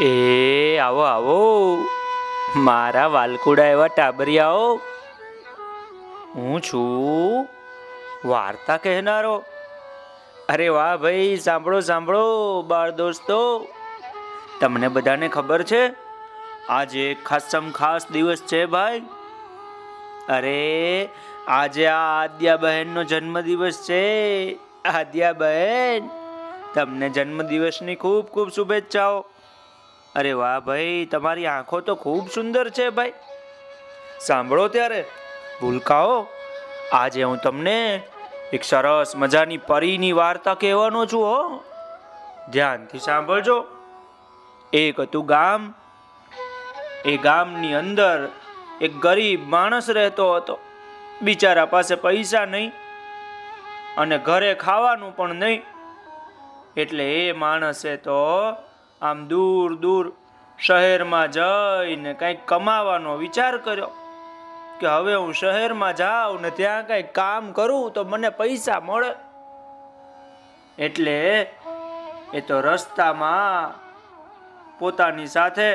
એ, આવો આવો. મારા વાલકુડા એવા ટાબરિયાઓ. હું છું વાર્તા કહેનારો. અરે વાહ ભાઈ, સાંભળો સાંભળો, બાળ દોસ્તો. તમને બધાને ખબર છે, આજે ખાસમ ખાસ દિવસ છે ભાઈ. અરે, આજે આ આદ્યા બહેનનો જન્મદિવસ છે. આદ્યા બહેન તમને જન્મદિવસની ખૂબ ખૂબ શુભેચ્છાઓ. અરે વાહ ભાઈ, તમારી આંખો તો ખૂબ સુંદર છે ભાઈ. સાંભળો ત્યારે, ભૂલકાઓ. આજે હું તમને એક સરસ મજાની પરીની વાર્તા કહેવાનો છું, હો. ધ્યાનથી સાંભળજો. એક હતું ગામ, એ ગામની અંદર એક ગરીબ માણસ રહેતો હતો. બિચારા પાસે પૈસા નહીં અને ઘરે ખાવાનું પણ નહીં. એટલે એ માણસે તો આમ દૂર દૂર શહેરમાં જઈને કંઈક કમાવાનો વિચાર કર્યો કે હવે હું શહેરમાં જાઉં ને ત્યાં કંઈક કામ કરું તો મને પૈસા મળે. એટલે એ તો રસ્તામાં પોતાની સાથે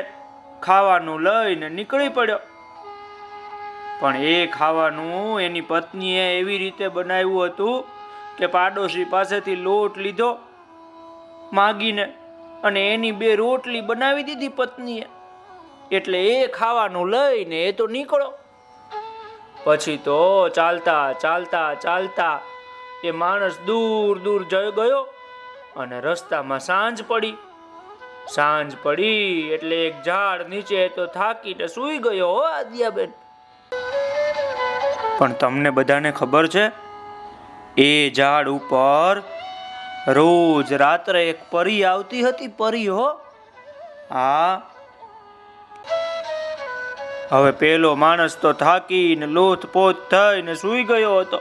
ખાવાનું લઈને નીકળી પડ્યો. પણ એ ખાવાનું એની પત્નીએ એવી રીતે બનાવ્યું હતું કે પાડોશી પાસેથી લોટ લીધો, માગીને અને એની બે રોટલી બનાવી દીધી પત્નીએ. એટલે એ ખાવાનું લઈને એ તો નીકળો. પછી તો ચાલતા ચાલતા ચાલતા એ માણસ દૂર દૂર જઈ ગયો અને રસ્તામાં સાંજ પડી. સાંજ પડી એટલે એક ઝાડ નીચે તો થાકીને સૂઈ ગયો હો આદિયાબેન. પણ તમને બધાને ખબર છે, એ ઝાડ ઉપર રોજ રાત્રે એક પરી આવતી હતી, પરી હો. હા. હવે પેલો માણસ તો થાકીને લોથપોથ થઈને સૂઈ ગયો હતો.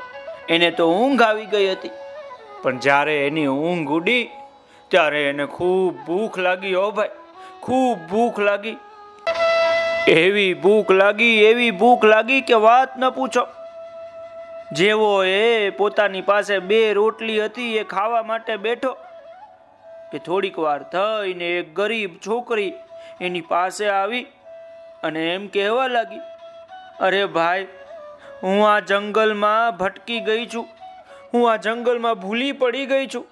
એને તો ઊંઘ આવી ગઈ હતી. પણ જ્યારે એની ઊંઘ ઉડી, ત્યારે એને ખૂબ ભૂખ લાગી હો ભાઈ. ખૂબ ભૂખ લાગી. એવી ભૂખ લાગી, એવી ભૂખ લાગી કે વાત ન પૂછો. જેવો એ પોતાની પાસે બે રોટલી હતી, એ ખાવા માટે બેઠો કે થોડીક વાર થઈને એક ગરીબ છોકરી એની પાસે આવી અને એમ કહેવા લાગી, અરે ભાઈ, હું આ જંગલમાં ભટકી ગઈ છું, હું આ જંગલમાં ભૂલી પડી ગઈ છું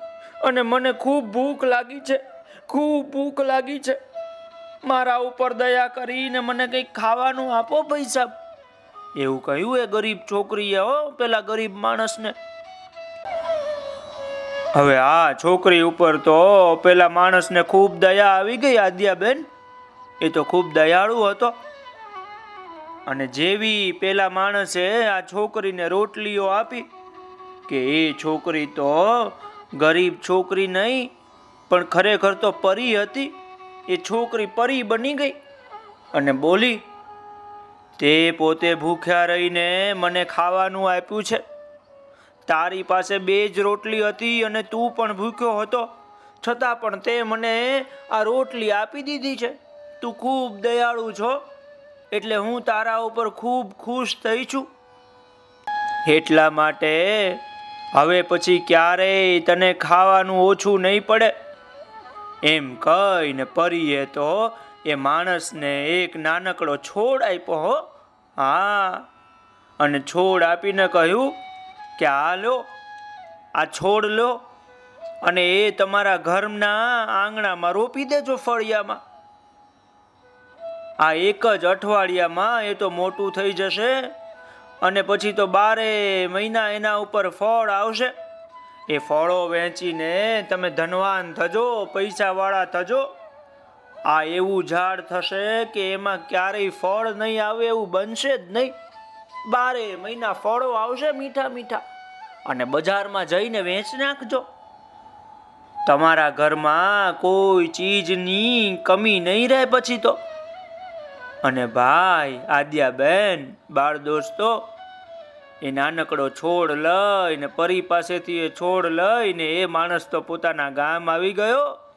અને મને ખૂબ ભૂખ લાગી છે, ખૂબ ભૂખ લાગી છે. મારા ઉપર દયા કરીને મને કંઈક ખાવાનું આપો પૈસા. એવું કહ્યું, એ ગરીબ છોકરીએ હો, પેલા ગરીબ માણસને. હવે આ છોકરી ઉપર તો પેલા માણસને ખૂબ દયા આવી ગઈ, આદ્યાબેન. એ તો ખૂબ દયાળુ હતો. અને જેવી પેલા માણસે આ છોકરીને રોટલીઓ આપી, કે એ છોકરી તો ગરીબ છોકરી નહીં, પણ ખરેખર તો પરી હતી. એ છોકરી પરી બની ગઈ અને બોલી તે પોતે ભૂખ્યા રહીને મને ખાવાનું આપ્યું છે. તારી પાસે બે જ રોટલી હતી અને તું પણ ભૂખ્યો હતો. છતાં પણ તે મને આ રોટલી આપી દીધી છે. તું ખૂબ દયાળુ છો, એટલે હું તારા ઉપર ખૂબ ખુશ થઈ છું. એટલા માટે હવે પછી ક્યારેય તને ખાવાનું ઓછું નહીં પડે. એમ કહીને પરીએ તો એ માણસને એક નાનકડો છોડ આપ્યો હો. હા. અને છોડ આપીને કહ્યું કે આ લો, આ છોડ લો અને એ તમારા ઘરના આંગણામાં રોપી દેજો ફળિયામાં. આ એક જ અઠવાડિયામાં એ તો મોટું થઈ જશે અને પછી તો બારે મહિના એના ઉપર ફળ આવશે. એ ફળો વેચીને તમે ધનવાન થજો, પૈસાવાળા થજો. આ એવું ઝાડ થશે કે એમાં ક્યારેય ફળ નહીં આવે એવું બનશે જ નહીં. બારે મહિના ફળો આવશે મીઠા મીઠા. અને બજારમાં જઈને વેચ નાખજો. તમારા ઘરમાં કોઈ ચીજની કમી નહીં રહે પછી તો. અને ભાઈ, આદ્યાબેન, બાળ દોસ્તો, એ નાનકડો છોડ લઈને, પરી પાસેથી એ છોડ લઈને એ માણસ તો પોતાના ગામ આવી ગયો.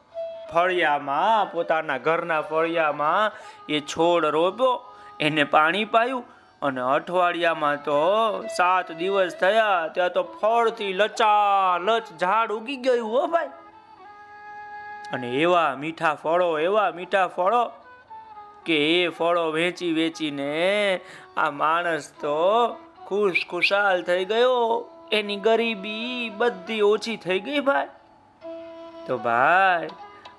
ફળિયામાં, પોતાના ઘરના ફળિયામાં એ છોડ રોપ્યો, એને પાણી પાયું અને અઠવાડિયામાં તો સાત દિવસ થયા, ત્યાં તો ફળથી લચા લચ ઝાડ ઉગી ગયું હો ભાઈ. અને એવા મીઠા ફળો, એવા મીઠા ફળો કે એ ફળો વેચી વેચીને આ માણસ તો ખુશ ખુશાલ થઈ ગયો. એની ગરીબી બધી ઓછી થઈ ગઈ ભાઈ. તો ભાઈ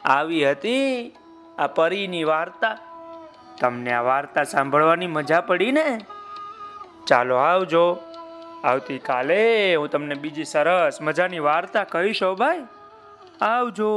આવી હતી આ પરીની વાર્તા. તમને આ વાર્તા સાંભળવાની મજા પડી ને? ચાલો આવજો. આવતીકાલે હું તમને બીજી સરસ મજાની વાર્તા કહીશ ભાઈ. આવજો.